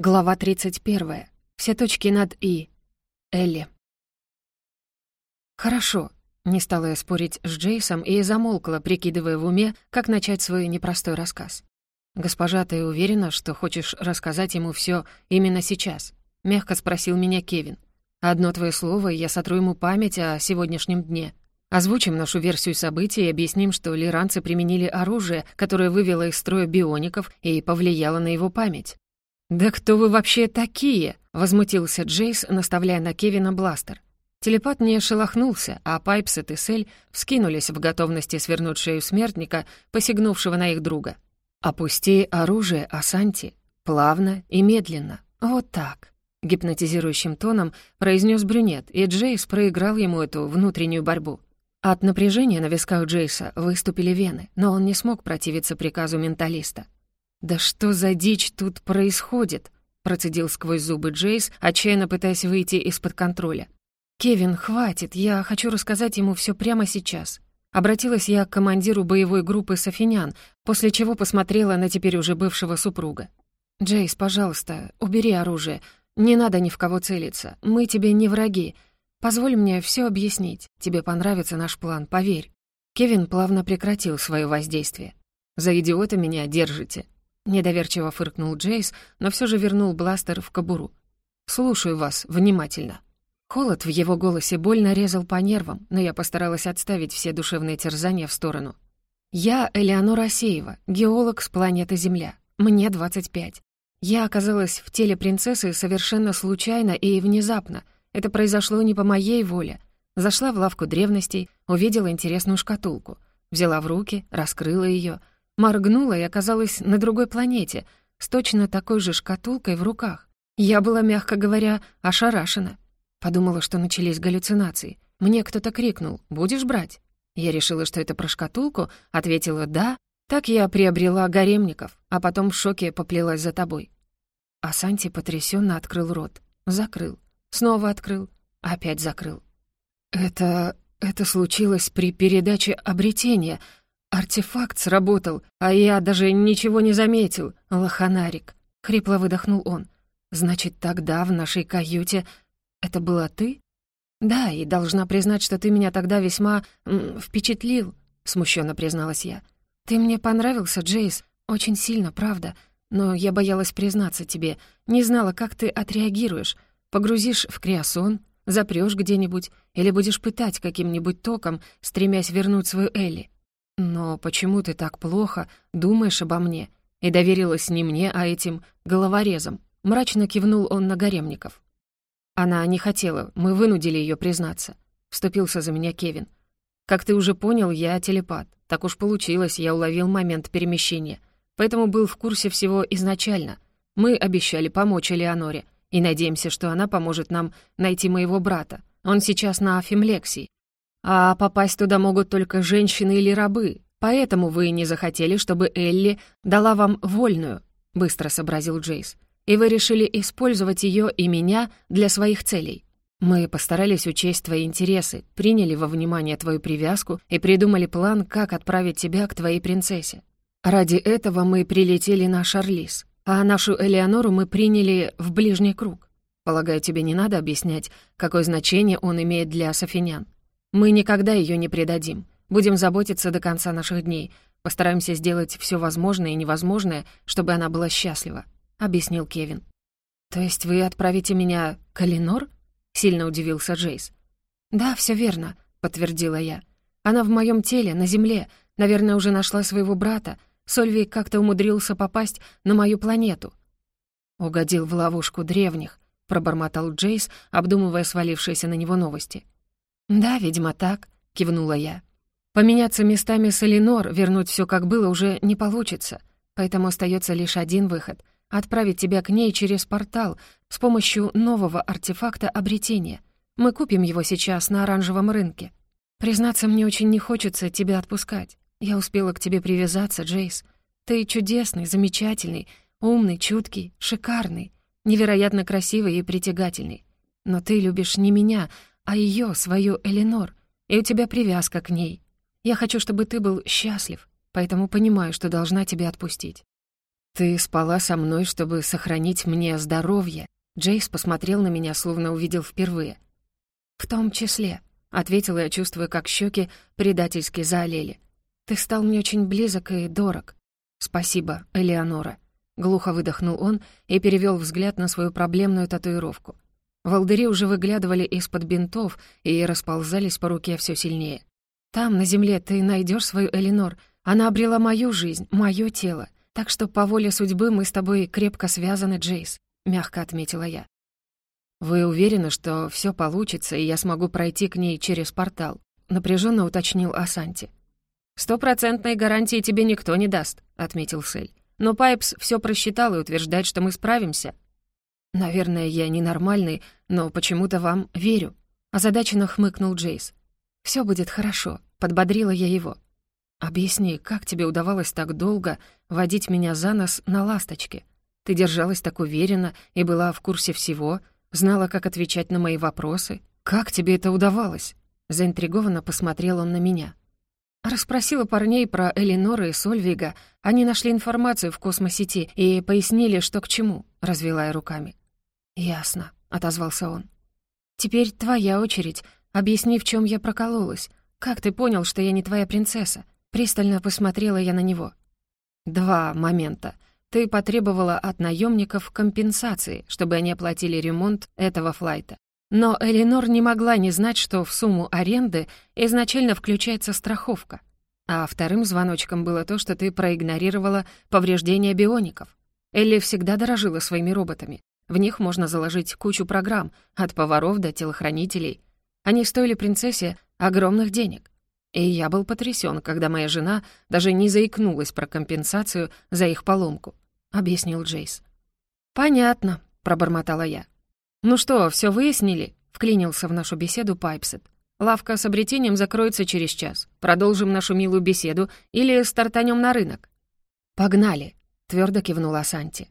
Глава 31. Все точки над «и». Элли. «Хорошо», — не стала я спорить с Джейсом и замолкла, прикидывая в уме, как начать свой непростой рассказ. «Госпожа, ты уверена, что хочешь рассказать ему все именно сейчас?» — мягко спросил меня Кевин. «Одно твое слово, и я сотру ему память о сегодняшнем дне. Озвучим нашу версию событий и объясним, что лиранцы применили оружие, которое вывело из строя биоников и повлияло на его память. «Да кто вы вообще такие?» — возмутился Джейс, наставляя на Кевина бластер. Телепат не шелохнулся, а Пайпс и Тессель вскинулись в готовности свернуть шею смертника, посягнувшего на их друга. «Опусти оружие, Асанти. Плавно и медленно. Вот так», — гипнотизирующим тоном произнес брюнет, и Джейс проиграл ему эту внутреннюю борьбу. От напряжения на висках Джейса выступили вены, но он не смог противиться приказу менталиста. «Да что за дичь тут происходит?» — процедил сквозь зубы Джейс, отчаянно пытаясь выйти из-под контроля. «Кевин, хватит, я хочу рассказать ему все прямо сейчас». Обратилась я к командиру боевой группы «Софинян», после чего посмотрела на теперь уже бывшего супруга. «Джейс, пожалуйста, убери оружие. Не надо ни в кого целиться. Мы тебе не враги. Позволь мне все объяснить. Тебе понравится наш план, поверь». Кевин плавно прекратил свое воздействие. «За идиота меня держите», Недоверчиво фыркнул Джейс, но все же вернул бластер в кобуру. «Слушаю вас внимательно». Холод в его голосе больно резал по нервам, но я постаралась отставить все душевные терзания в сторону. «Я Элеонора Асеева, геолог с планеты Земля. Мне 25. Я оказалась в теле принцессы совершенно случайно и внезапно. Это произошло не по моей воле. Зашла в лавку древностей, увидела интересную шкатулку. Взяла в руки, раскрыла ее — Моргнула и оказалась на другой планете, с точно такой же шкатулкой в руках. Я была, мягко говоря, ошарашена. Подумала, что начались галлюцинации. Мне кто-то крикнул «Будешь брать?». Я решила, что это про шкатулку, ответила «да». Так я приобрела гаремников, а потом в шоке поплелась за тобой. А Санти потрясенно открыл рот. Закрыл. Снова открыл. Опять закрыл. «Это... это случилось при передаче обретения», «Артефакт сработал, а я даже ничего не заметил, лоханарик», — хрипло выдохнул он. «Значит, тогда в нашей каюте это была ты?» «Да, и должна признать, что ты меня тогда весьма впечатлил», — смущенно призналась я. «Ты мне понравился, Джейс, очень сильно, правда, но я боялась признаться тебе, не знала, как ты отреагируешь. Погрузишь в криосон, запрёшь где-нибудь или будешь пытать каким-нибудь током, стремясь вернуть свою Элли. «Но почему ты так плохо думаешь обо мне?» И доверилась не мне, а этим головорезам. Мрачно кивнул он на гаремников. Она не хотела, мы вынудили ее признаться. Вступился за меня Кевин. Как ты уже понял, я телепат. Так уж получилось, я уловил момент перемещения. Поэтому был в курсе всего изначально. Мы обещали помочь Элеоноре. И надеемся, что она поможет нам найти моего брата. Он сейчас на Афимлексии. А попасть туда могут только женщины или рабы, поэтому вы не захотели, чтобы Элли дала вам вольную», — быстро сообразил Джейс. «И вы решили использовать ее и меня для своих целей. Мы постарались учесть твои интересы, приняли во внимание твою привязку и придумали план, как отправить тебя к твоей принцессе. Ради этого мы прилетели на Шарлиз, а нашу Элеонору мы приняли в ближний круг. Полагаю, тебе не надо объяснять, какое значение он имеет для софинян. Мы никогда ее не предадим. Будем заботиться до конца наших дней. Постараемся сделать все возможное и невозможное, чтобы она была счастлива», — объяснил Кевин. «То есть вы отправите меня к Эленор?» — сильно удивился Джейс. «Да, все верно», — подтвердила я. «Она в моем теле, на земле. Наверное, уже нашла своего брата. Сольви как-то умудрился попасть на мою планету». «Угодил в ловушку древних», — пробормотал Джейс, обдумывая свалившиеся на него новости. «Да, видимо, так», — кивнула я. «Поменяться местами с Эленор, вернуть все как было, уже не получится, поэтому остается лишь один выход — отправить тебя к ней через портал с помощью нового артефакта обретения. Мы купим его сейчас на оранжевом рынке. Признаться, мне очень не хочется тебя отпускать. Я успела к тебе привязаться, Джейс. Ты чудесный, замечательный, умный, чуткий, шикарный, невероятно красивый и притягательный. Но ты любишь не меня, а ее, свою Эленор, и у тебя привязка к ней. Я хочу, чтобы ты был счастлив, поэтому понимаю, что должна тебя отпустить». «Ты спала со мной, чтобы сохранить мне здоровье». Джейс посмотрел на меня, словно увидел впервые. «В том числе», — ответила я, чувствуя, как щеки предательски заолели. «Ты стал мне очень близок и дорог». «Спасибо, Элеонора», — глухо выдохнул он и перевел взгляд на свою проблемную татуировку. Волдыри уже выглядывали из-под бинтов и расползались по руке все сильнее. «Там, на земле, ты найдешь свою Эленор. Она обрела мою жизнь, мое тело. Так что по воле судьбы мы с тобой крепко связаны, Джейс», — мягко отметила я. «Вы уверены, что все получится, и я смогу пройти к ней через портал?» — напряженно уточнил Асанти. «Стопроцентной гарантии тебе никто не даст», — отметил Сель. «Но Пайпс все просчитал и утверждает, что мы справимся». «Наверное, я ненормальный, но почему-то вам верю», — озадаченно хмыкнул Джейс. Все будет хорошо», — подбодрила я его. «Объясни, как тебе удавалось так долго водить меня за нос на ласточке? Ты держалась так уверенно и была в курсе всего, знала, как отвечать на мои вопросы. Как тебе это удавалось?» Заинтригованно посмотрел он на меня. Расспросила парней про Элинора и Сольвига. Они нашли информацию в космосети и пояснили, что к чему, развела я руками. «Ясно», — отозвался он. «Теперь твоя очередь. Объясни, в чем я прокололась. Как ты понял, что я не твоя принцесса?» Пристально посмотрела я на него. «Два момента. Ты потребовала от наемников компенсации, чтобы они оплатили ремонт этого флайта. Но Элинор не могла не знать, что в сумму аренды изначально включается страховка. А вторым звоночком было то, что ты проигнорировала повреждения биоников. Элли всегда дорожила своими роботами. В них можно заложить кучу программ, от поваров до телохранителей. Они стоили принцессе огромных денег. И я был потрясен, когда моя жена даже не заикнулась про компенсацию за их поломку», — объяснил Джейс. «Понятно», — пробормотала я. «Ну что, все выяснили?» — вклинился в нашу беседу Пайпсет. «Лавка с обретением закроется через час. Продолжим нашу милую беседу или стартанем на рынок?» «Погнали!» — твердо кивнула Санти.